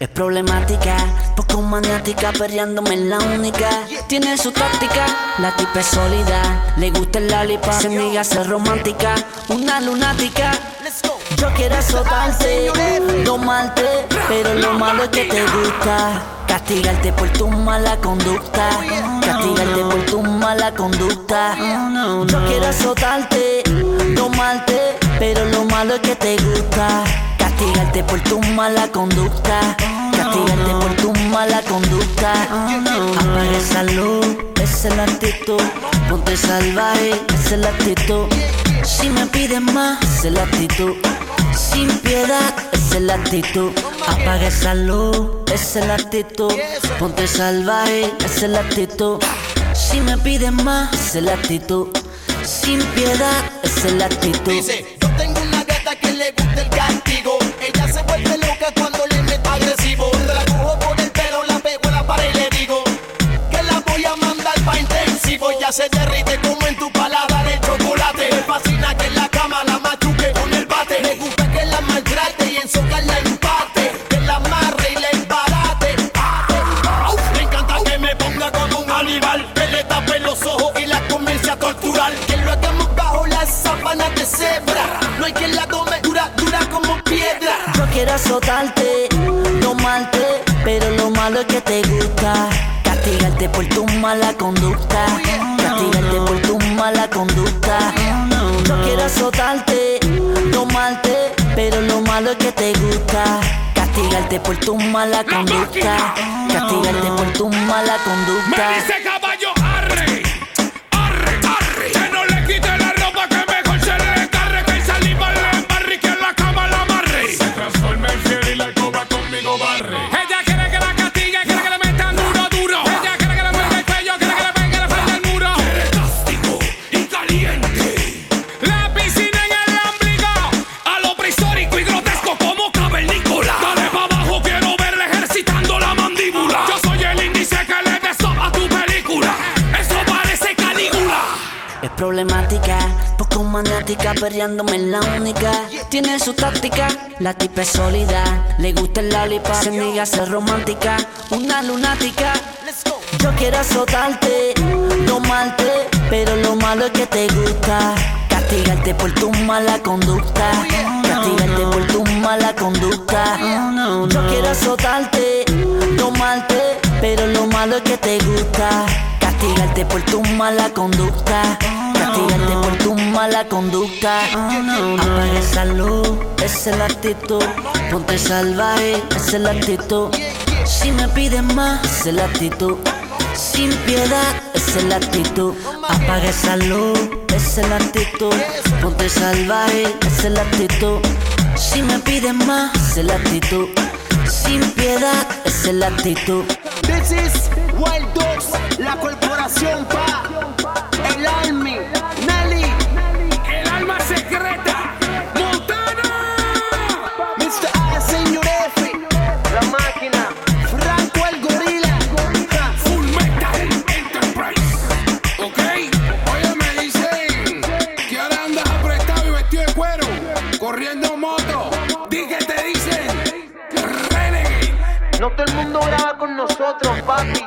Es problemática, poco maniática, perreándome en la única. Tiene su táctica, la tipa es sólida. Le gusta el lalipa, se niega a ser romántica. Una lunática. Yo quiero azotarte, domarte, pero lo malo es que te gusta. Castigarte por tu mala conducta. Castigarte por tu mala conducta. Yo quiero azotarte, domarte, pero lo malo es que te gusta. Castigarte por tu mala conducta. Castigarte por tu mala conducta. Apaga esa luz, es la actitud. Ponte salvaje, es la actitud. Si me pides más, es la actitud. Sin piedad, es la actitud. Apaga esa luz, es la actitud. Ponte salvaje, es la actitud. Si me pides más, es la actitud. Sin piedad, es la actitud. Ya se derrite como en tu paladar el chocolate. Me fascina que en la cama la machuque con el bate. Me gusta que la maltrate y en soca la empate. Que la amarre y la embarate. Me encanta que me ponga como un animal. Que le tape los ojos y la comience a torturar. Que lo hagamos bajo las sábanas de cebra. No hay quien la tome dura, dura como piedra. Yo quiero azotarte, domarte, pero lo malo es que te gusta. Castigarte por tu mala conducta. Castigarte por tu mala conducta. Yo quiero azotarte, domarte, pero lo malo es que te gusta. Castigarte por tu mala conducta. Castigarte por tu mala conducta. Problemática, poco maniática, perreándome en la única. Tiene su táctica, la tipa es sólida. Le gusta el lalipa, se niega a ser romántica. Una lunática. Yo quiero azotarte, domarte, pero lo malo es que te gusta. Castigarte por tu mala conducta. Castigarte por tu mala conducta. Yo quiero azotarte, domarte, pero lo malo es que te gusta. Castigarte por tu mala conducta. Castigarte por tu mala conducta. Apaga esa luz, es la actitud. Ponte salvaje, es la actitud. Si me pides más, esa es la actitud. Sin piedad, es la actitud. Apaga esa luz, es la actitud. Ponte salvaje, es la actitud. Si me pides más, esa es la actitud. Sin piedad, es la actitud. This is Wild Dogs, la corporación pa. El Army, máquina, Franco el gorila. Full Metal Enterprise. ¿Ok? Oye, me dicen que ahora andas apretado y vestido de cuero, corriendo moto. Di que te dicen Renegade. No todo el mundo graba con nosotros, papi.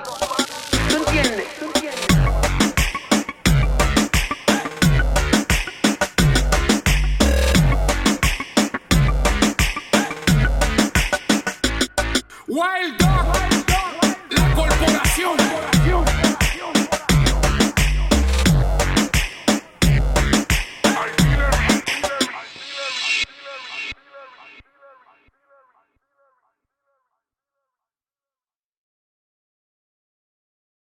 ¿Tú entiendes?